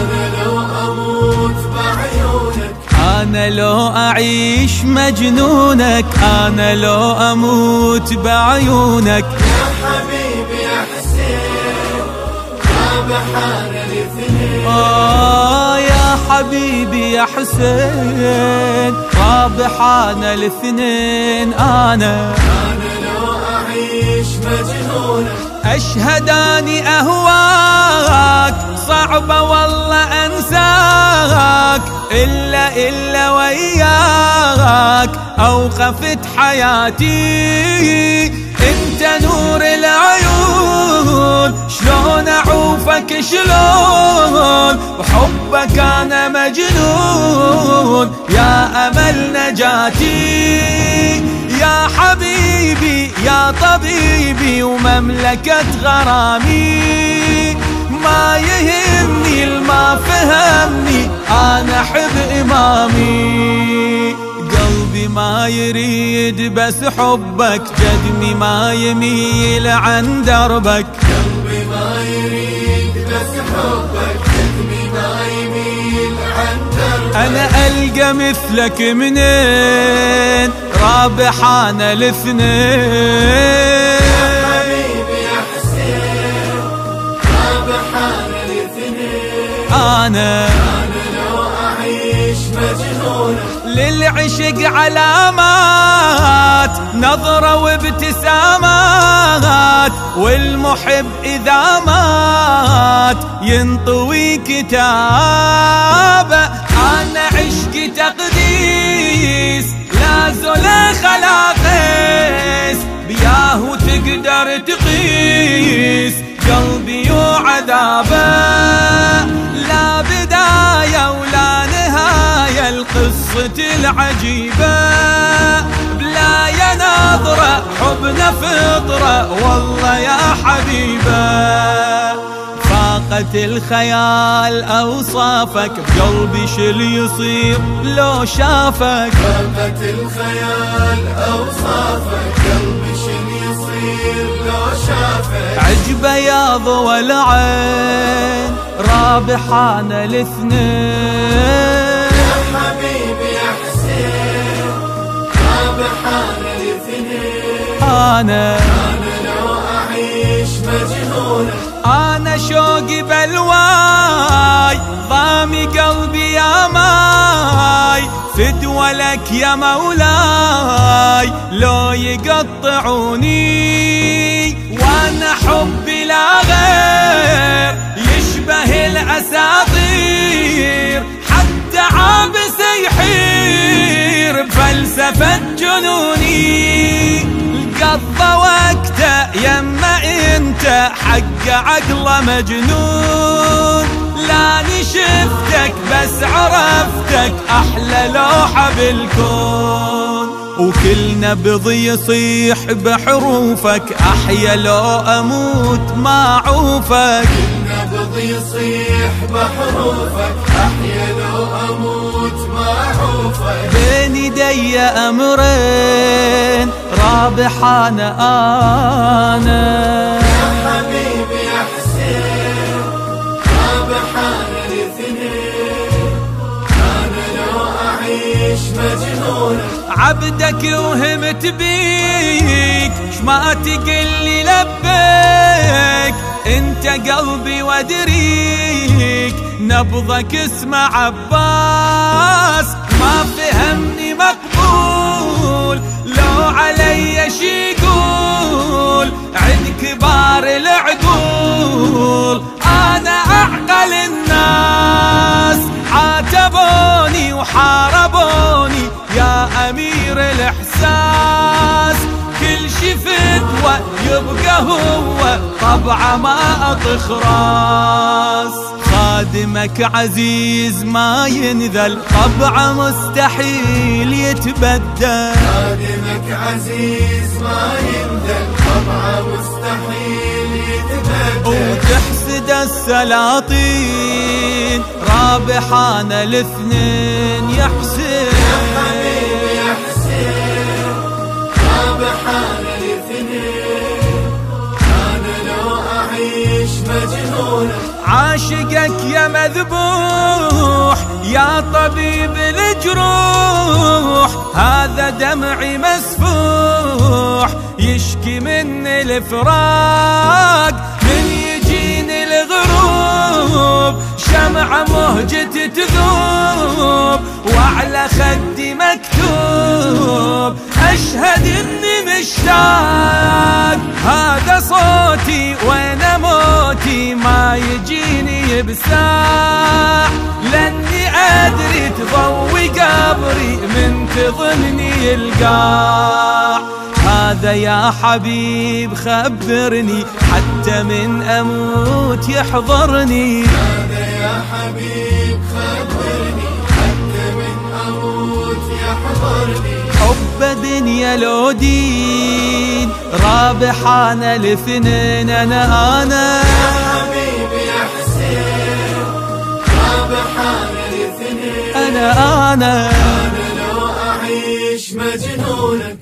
أنا لو أموت بعيونك أنا لو أعيش مجنونك أنا لو أموت بعيونك. يا حبيبي يا حسين رابحان الاثنين آه يا حبيبي يا حسين رابحان الاثنين أنا. أنا لو أعيش مجنونك أشهد أني أهواك صعبة والله أنساك إلا إلا وياك. أوقفت حياتي. أنت نور العيون. شلون أعوفك شلون؟ وحبك أنا مجنون. يا أمل نجاتي. يا حبيبي يا طبيبي ومملكة غرامي. ما يهمني الما فهمني. أنا أحب إمامي. قلبي ما يريد بس حبك. جدمي ما يميل عن دربك. قلبي ما يريد بس حبك. ما يميل عن دربك. أنا ألقى مثلك منين؟ رابحان الاثنين. أنا. لو أعيش مجنونك للعشق علامات نظرة وابتسامات والمحب إذا مات ينطوي كتابه. أنا عشقي تقديس لا زل خلاقيس بياه تقدر تقيس قلبي القصة العجيبة. بلا يا ناظرة حبنا فطرة. والله يا حبيبة. فاقت الخيال أوصافك بقلبي شل يصير لو شافك. فاقت الخيال أوصافك قلبي يصير لو شافك. عجبة يا ضوى العين رابحان الاثنين. أنا لو أعيش مجنونك أنا شوقي بلواي ضامي قلبي يا ماي. فدوى لك يا مولاي لو يقطعوني. وأنا حبي لا غير يشبه الأساطير. حتى عابس يحير بفلسفة جنوني. القضى وقته يما إنت حق عقله مجنون. لاني شفتك بس عرفتك أحلى لوحة بالكون. وكل نبض يصيح بحروفك أحيا لو أموت ما عوفك نبض يصيح بحروفك. أحيا لو أموت ما أعوفك بين يدي أمرين رابحان أنا حبيبي يا حسين رابحان الاثنين. أنا لو أعيش مجنونك عبدك وهمت بيك شما تقلي لبيك. انت قلبي وادريك نبضك اسمه عباس. ما فهمني مقبول لو علي شي يقول عند كبار العقول. أنا أعقل الناس عاتبوني وحاربوني. يا أمير الاحساس هو طبعه ما أطخ راس. خادمك عزيز ما ينذل طبعه مستحيل يتبدل. خادمك عزيز ما يندل طبعه مستحيل يتبدل. وتحسد السلاطين رابحان الاثنين يا عاشقك يا مذبوح يا طبيب الجروح. هذا دمعي مسفوح يشكي من الفراق. من يجيني الغروب شمعة مهجة تذوب. وعلى خدي مكتوب بساع لأني أدري تضوي قبري من تظنني القاع هذا يا حبيب خبرني حتى من أموت يحضرني. هذا يا حبيب خبرني حتى من أموت يحضرني. حب دنيا لو دين رابح أنا الاثنين أنا أنا. رابحان الاثنين أنا أنا أنا لو أعيش مجنونك